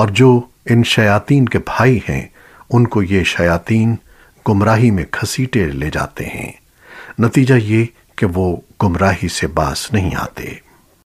اور جو ان شیاطین کے بھائی ہیں، ان کو یہ شیاطین گمراہی میں کھسیٹے لے جاتے ہیں۔ نتیجہ یہ کہ وہ گمراہی سے باز نہیں آتے۔